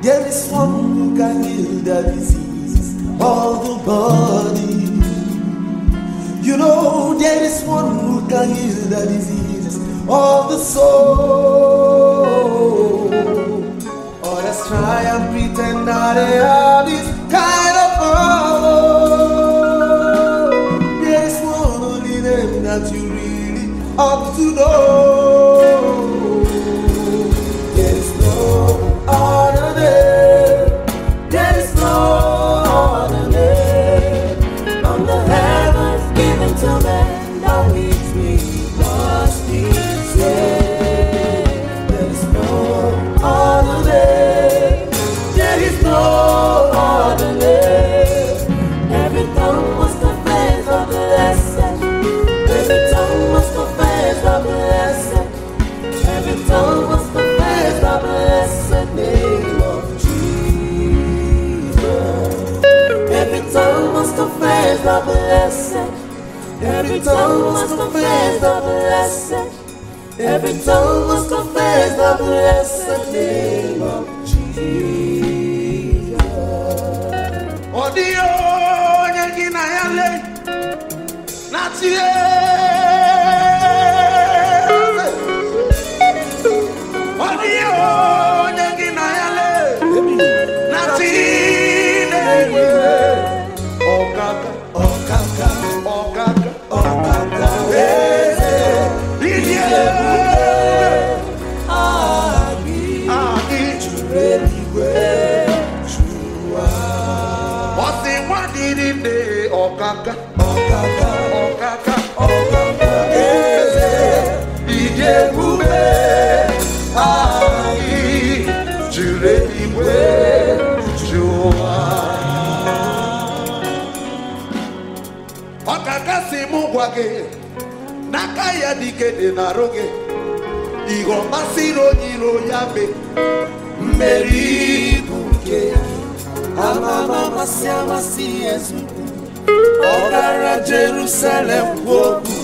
There is one who can heal the diseases of the body. You know, there is one who can heal the diseases of the soul. Others try and pretend that they have this Every tongue must confess the blessed. The blessed name of Jesus. Onye gị ọkaka ọkaka ọkaka ọkaka eze ịdị ebube anyị juru eluigwe ju ụwa ọkaka si mụ gwa gị n'aka ya dike dị n'arụ gị ihe ọ masịrị onye iro ya mee mmeri bụ nke ya Amama amasị amasị Yesu ọ Jerusalem kwuo okwu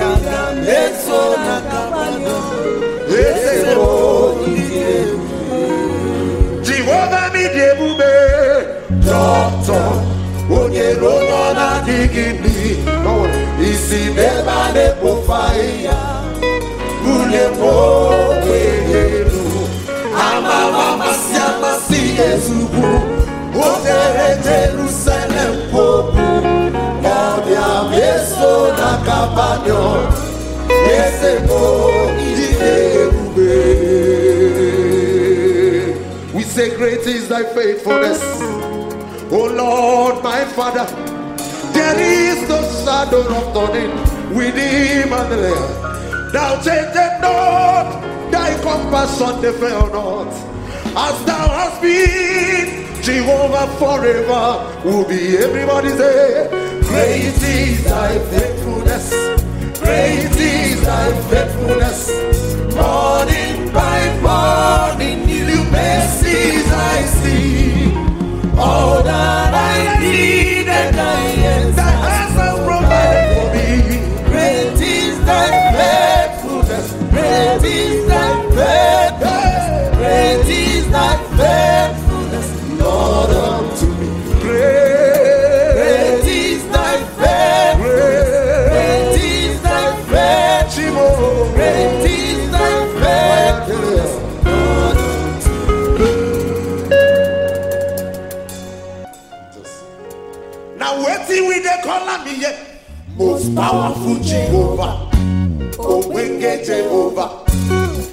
ya ga meso na kabanyo eze jehova mi dị ebube dọtọ onye onye na-adịghị isi n'ebe a na-ekpofu ahịhịa bulie m ogbenye elu amama amasị amasị ezugbo o we say great is thy faithfulness O Lord my Father there is no shadow of turning with him and the land. Thou changest not, thy compassion they fail not. As thou hast been, Jehovah forever will be everybody say, Great is thy faithfulness, great is thy faithfulness. Morning by morning, new mercies I see. All that I need and I am thy hands has provided for me. Great is thy faithfulness, great is thy faithfulness, great is thy Wetin we dey call am here? Most powerful Jehovah. Ogbenge Jehovah.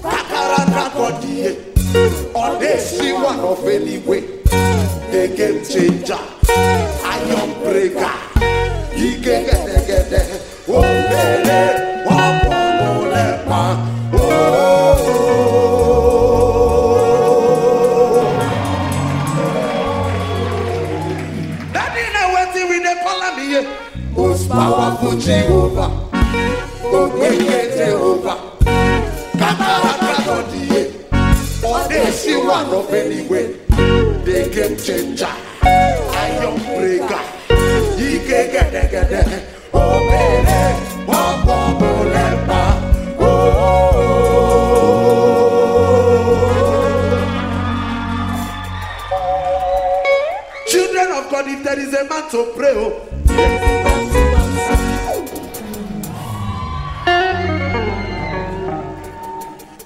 Kakaraka God here. Odeshi one of anyway. The game changer. Iron breaker. Ike of any way. The game changer, iron breaker, ye get get get get. Oh, baby, oh, oh, oh, oh, oh. Children of God, if there is a man to pray, oh.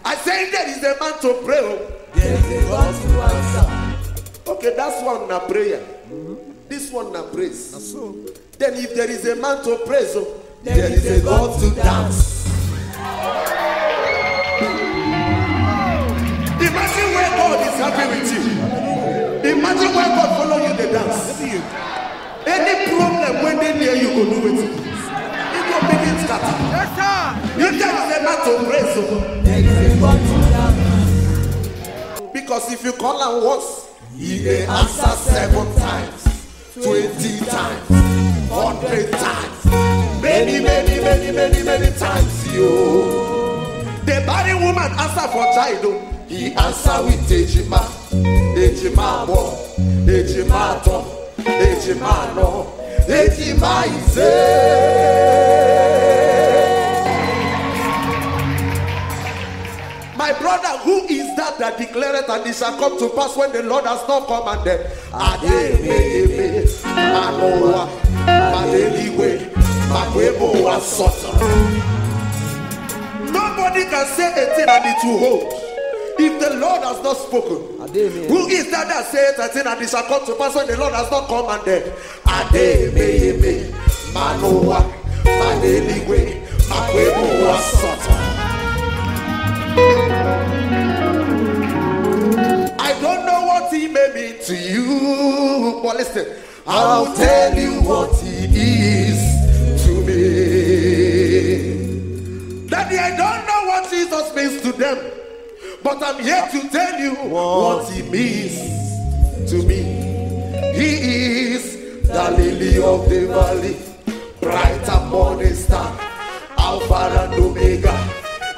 I say there is a man to pray. Oh. There is a God to answer. Okay, that's one na prayer. This one na praise. Then if there is a man to praise, oh, There is a God to dance. imagine where God is happy with you. Imagine where God follow you the dance. Any problem when they near you go do it. It go begin scatter. If there is a man to praise, oh, There is a God to dance. Because if you call him once, he may answer seven times, twenty times, hundred times, many, many, many, many, many times. You, the barren woman answer for child. oh. He answer with ejima, ejima bo, ejima to, ejima no, ejima ize. That that declared and it shall come to pass when the Lord has not commanded? Ademeyeme, Manoa, Madeliwe, Makwebo Wasota. Nobody can say a thing and it will hold. If the Lord has not spoken, who is that that says a thing and it shall come to pass when the Lord has not commanded? Ademeyeme, Manoa, Madeliwe, Makwebo Wasota. I don't know what he may mean to you, but listen, I will tell you what he is to me. Daddy, I don't know what Jesus means to them, but I'm here to tell you what he means to me. He is the lily of the valley, bright and morning star, Alpha and Omega,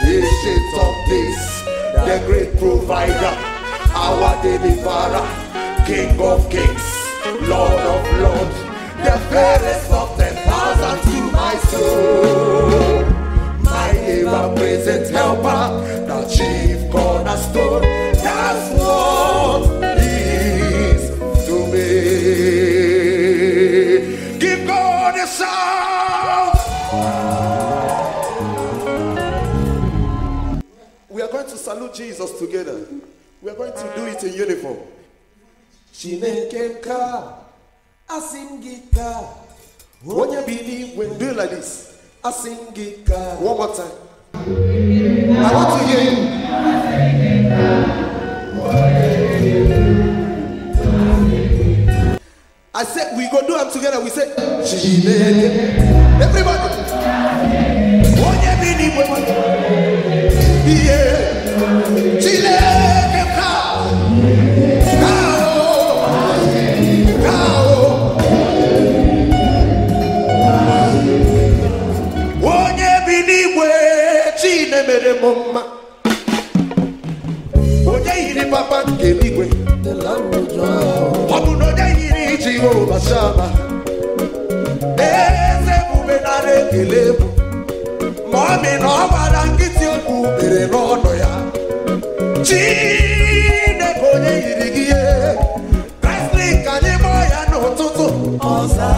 ancient of days, the great provider, our deliverer, King of kings, Lord of lords, the fairest of ten thousand to my soul. My ever-present helper, the chief cornerstone, that's what he is to me. Give God a shout. We are going to salute Jesus together. We are going to do it in uniform. Chineke nka, asingika. Onye believe when do like this. Asingika. One more time. I want to hear you. I said we go do them together. We say Chineke. Everybody. Dị gbara nkịtị okwu mere n'ọnụ ya. Chineke onye yiri gị ihe Wrestling ka anyị kpọọ ya n'ụtụtụ Oza,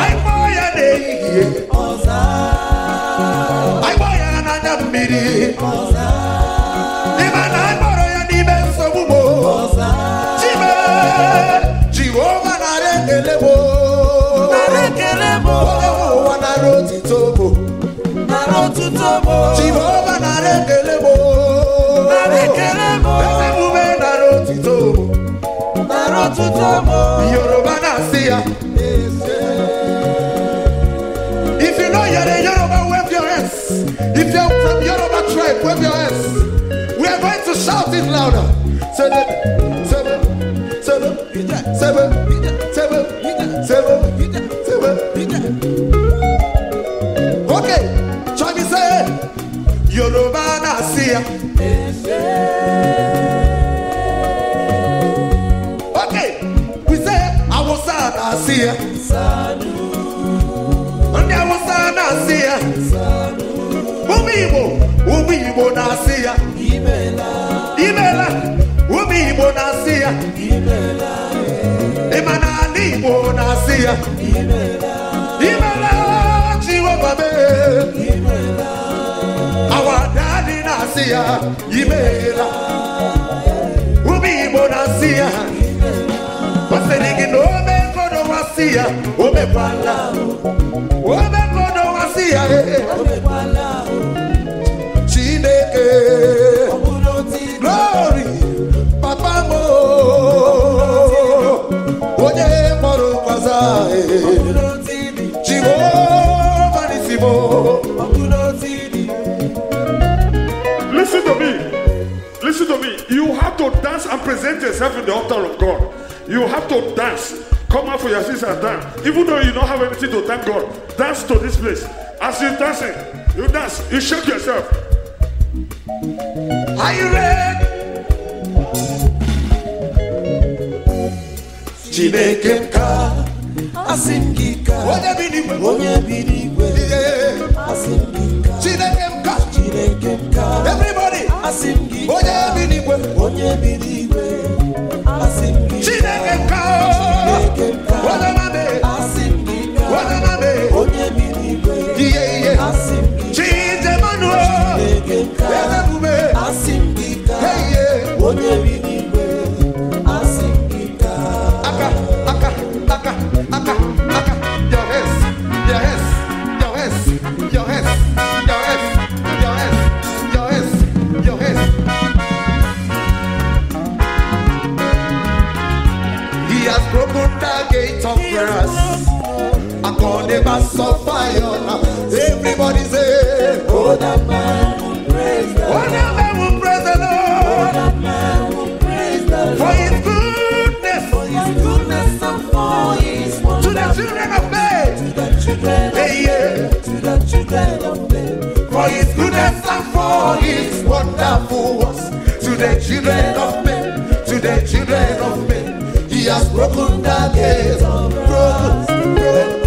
anyị kpọọ ya n'ehihie anyị kpọọ ya n'anya mmiri seven. Seven. Seven. Seven. Okay. Join me say yoruba na-asị ya okay. We say awụsa na-asị ya ndị awụsa na-asị ya ụmụ igbo. Ụmụ igbo na-asị ya imela. Ụmụ igbo na-asị ya unasia imela jehova me our daddy nasia. Imela. Ubi igbo nasia kwesịrị gị na omekodo wasi ya omekwala. Omekodo wasi ya eh. omekwala. Chineke. Glory. Listen to me. Listen to me. You have to dance and present yourself in the altar of God. You have to dance. Come out for your sister and dance. Even though you don't have anything to thank God, dance to this place. As you're dancing, you dance, you shake yourself. Are you ready? Chineke nka asị m gị ka onye bi n'igwe onye bi n'igwe asị m gị ka. Chineke nka chineke m ka. Everybody. Asị m gị onye bi n'igwe onye bi n'igwe the of fire. Everybody say, Oh, that man will praise the Lord. Oh, now I will praise the Lord that man will praise the oh, for His goodness for his goodness and for his to the children of men. to the children of Hey, yeah. to the children of men. For his goodness and for his wonderful works to the children of men, to the children of men. He has broken the gates of brass.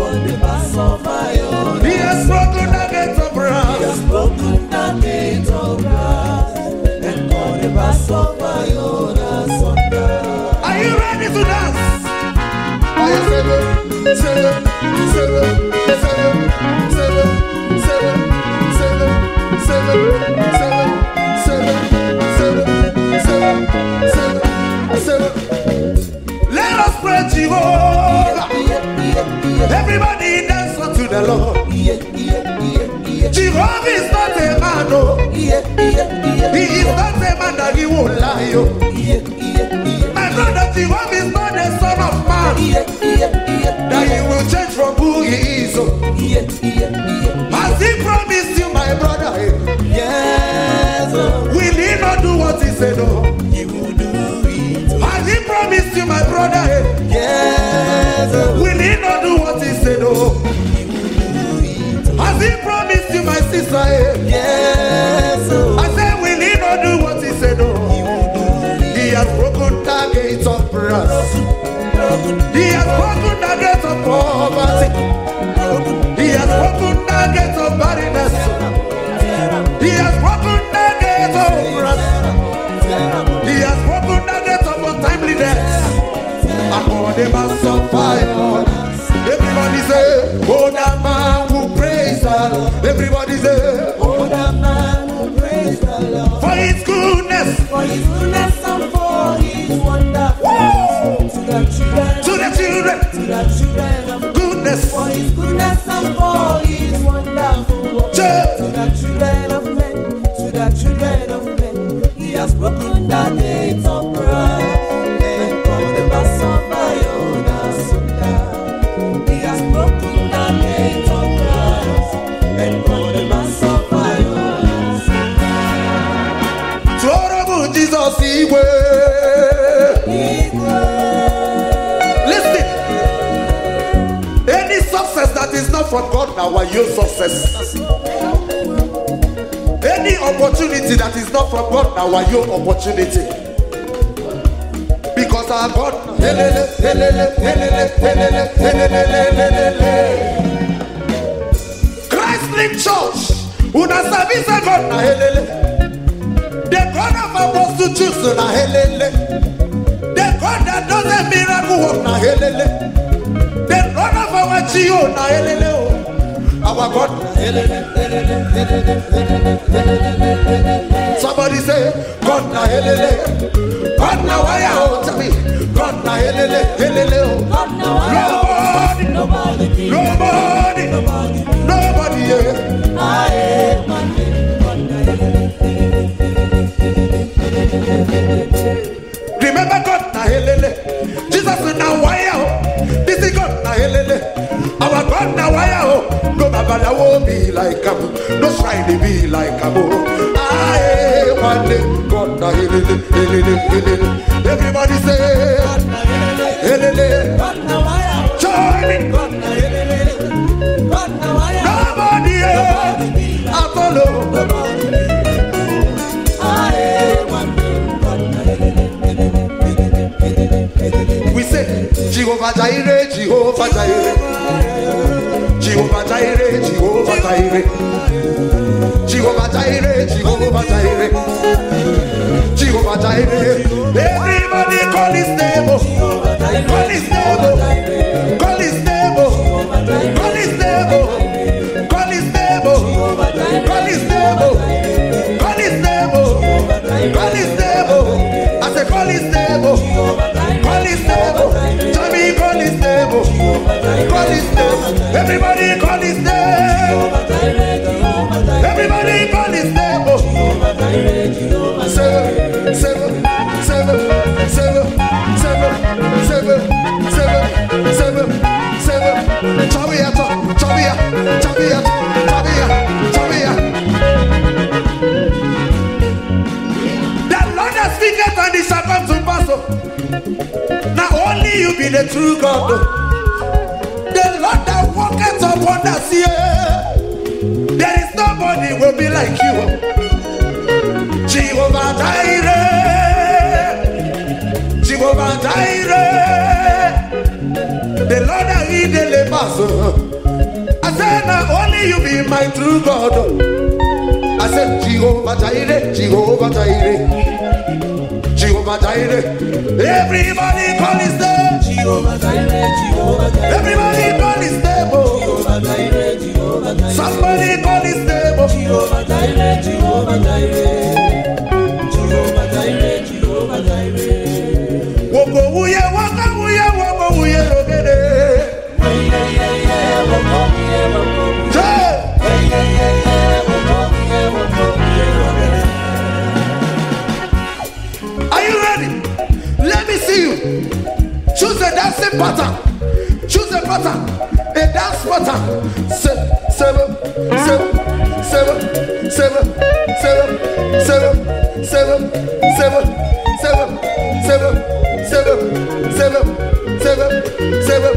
He has broken the of brass. He has broken the of brass. And Are you ready to dance? Are you ready? Let us pray Jehovah. Everybody the Lord. Jehovah is not a man, oh. He is not a man that he won't lie, oh. My brother Jehovah is not a son of man that he will change from who he is, oh. Has he promised you, my brother, eh, Upon the mass of fire. Everybody say, Oh, that man who praise the Lord. Everybody say, Oh, that man will praise the Lord. For his goodness For his goodness and for his wonderful to the children, to the children. to the children of Goodness. For his goodness and for his wonderful to the children of men, to the children of men. He has broken the God are your success. Any opportunity that is not from God are your opportunity. Because our God, helele, helele, helele, helele, helele, helele. Christ Link Church, una service God na helele. The God of Apostle Choose na helele. The God that does a miracle work na helele. Gio na elele o. Our God na elele. Somebody say, God na elele. God na waya o. Oh, tell me, God na elele, elele o. Nobody, Nobody, nobody, nobody, Oh. Na wire o. No babalawo be like am. No shrine be like am o. Aye, one day God na helele, helele, helele. Everybody say helele. Join me. Jehovah Jireh, Jehovah Jireh. Jehovah Jireh, Jehovah Jireh. Jehovah Jireh, Jehovah Jireh. Jehovah Jireh. Everybody call his name. Call his name. You be the true God. The Lord that walketh upon the sea. There is nobody will be like you. Jehovah Jireh, Jehovah Jireh, the Lord that he delivers. I said, now only you be my true God. I said, Jehovah Jireh, Jehovah Jireh, Jehovah Jireh. Everybody call his name. Everybody call his name. Somebody call his name. Pattern. Choose a pattern. A dance pattern. Se- Seven, seven, seven, seven, seven, seven, seven, seven, seven, seven, seven, seven, seven, seven, seven,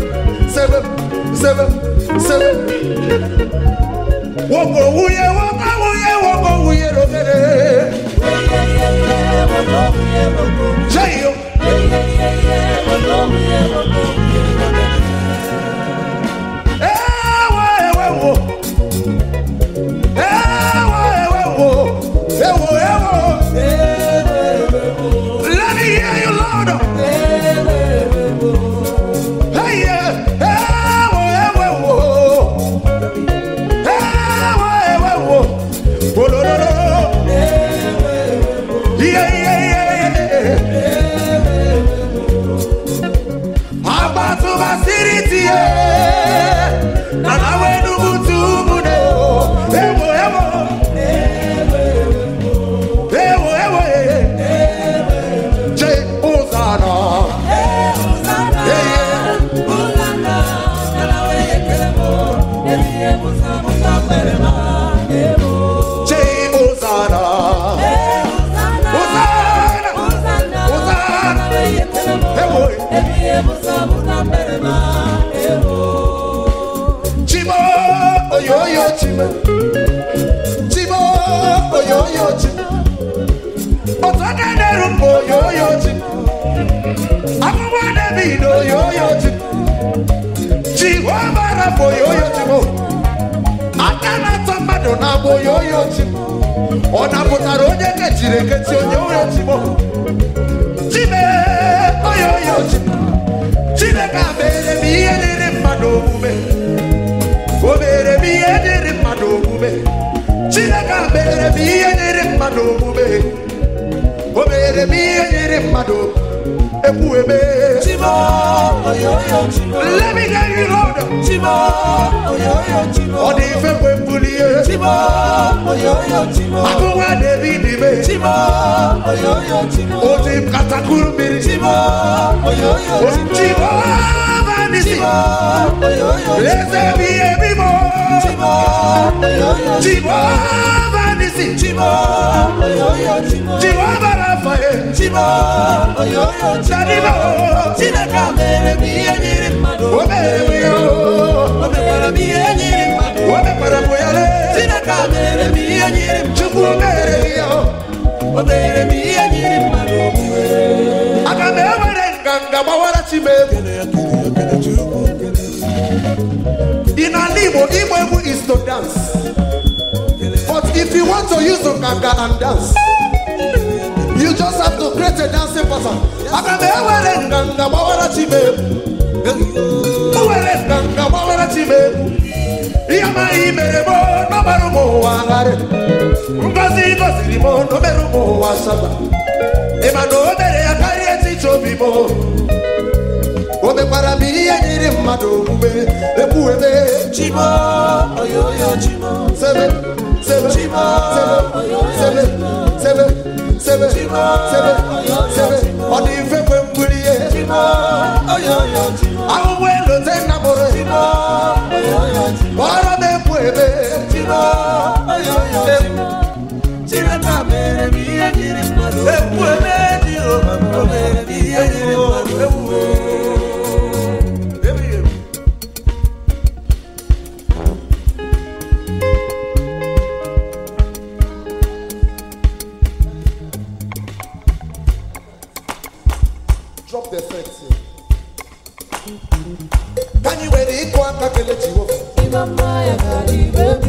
na-agba oyoyo na-ata mmadụ na-agba ọ napụtara onye ketiri eketi onye oyo ozugbo oyoyo ozugbo chineke ameere Let me tell you hold Chibo, oyoyo chibo. ọ dị mfe mgbe m bulie Chibo, oyoyo chibo. agụnwa david me Chibo, oyoyo chibo. oji m katakuru mmiri Chibo, oyoyo chibo. chibovanisi Chibo, oyoyo chibo. eze m ihe bimo Chibo, oyoyo chibo. Chibovanisi Chibo, oyoyo chibo. chibobarafae Chibo, oyoyo chibo. Chadibo. Chineke mere m ihe nyere mmadụ. o mere m ya O mekwara m ihe nyere mmadụ. o mekwara m ya le Chineke mere m ihe nyere mmadụ. chukwu mere m ya O mere m ihe nyere mmadụ. aga m ewere nganga gbawara chimegwu in ala igbo igbo egwu is to dance but if you want to use nganga and dance you just have to create a dancing pattern ihe nyere mmadụ omume ekwueme Chibo, oyoyo chibo. sebe sebe sebe sebe sebe sebe sebe sebe. Ọ dị mfe mgbe m buru ihe Chibo, oyoyo chibo. ahụhụ elote nna mụrụ Chibo, oyoyo chibo. ọrụ m ekwu eme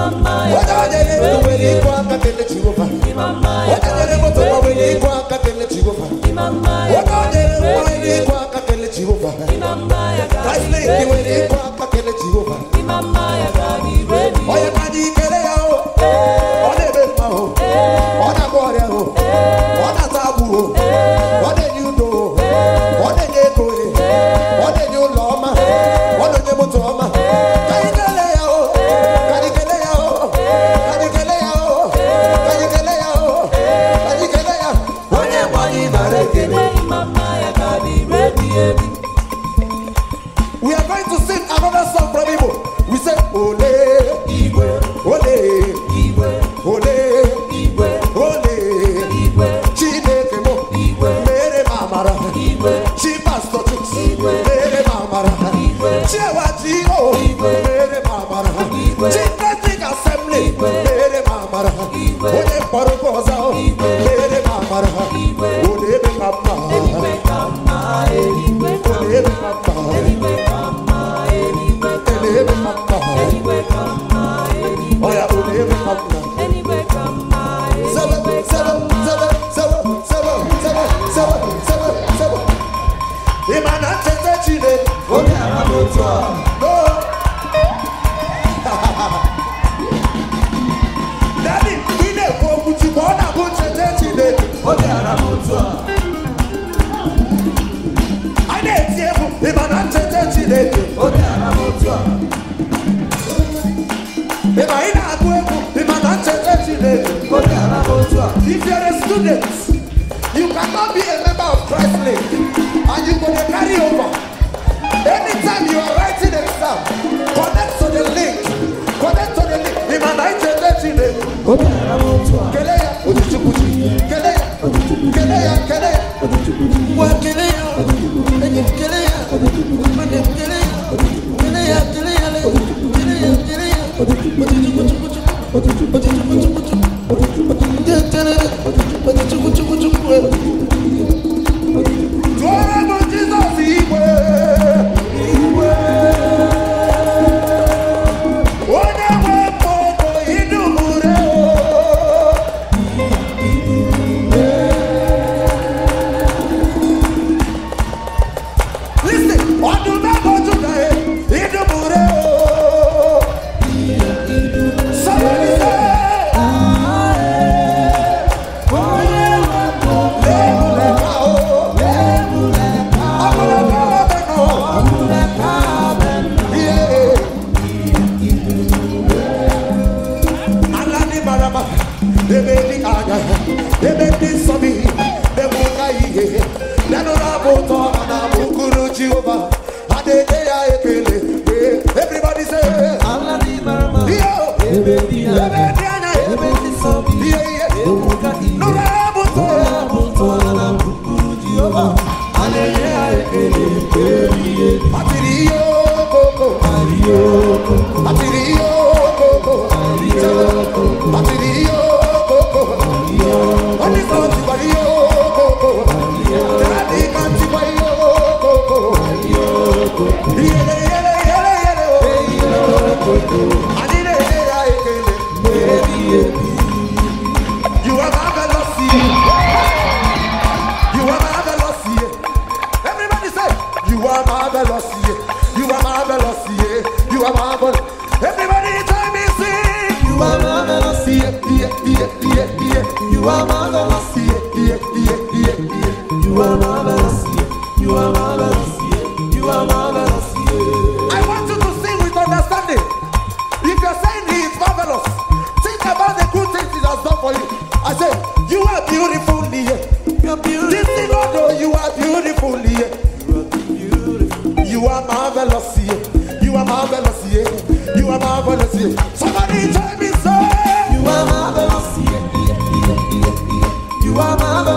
jehova Imama ya onye kari nyere ndụ were bebi eri. ịkụ aka kelee jehova Imama ya onye nyere kari moto were bebi eri. ịkụ aka kelee jehova Imama ya onye kari nyere nwa bebi writing exam, connect to the link. Connect to the link. Ị ma na ncheta Chineke. Oge ara m otu a. Kele ya, Odichukwuchi. Kele ya, kele ya, you are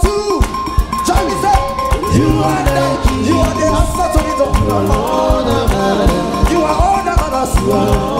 two. Johnny said, You are the You are the answer to the door. All the. You are all the mothers.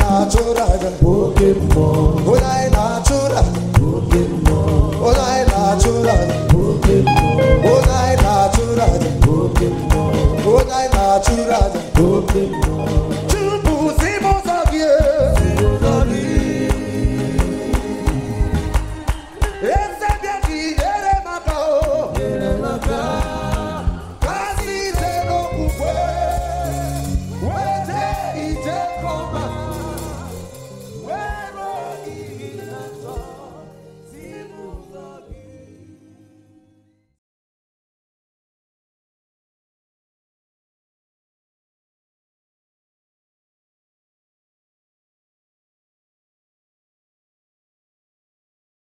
Na-achụrụ aja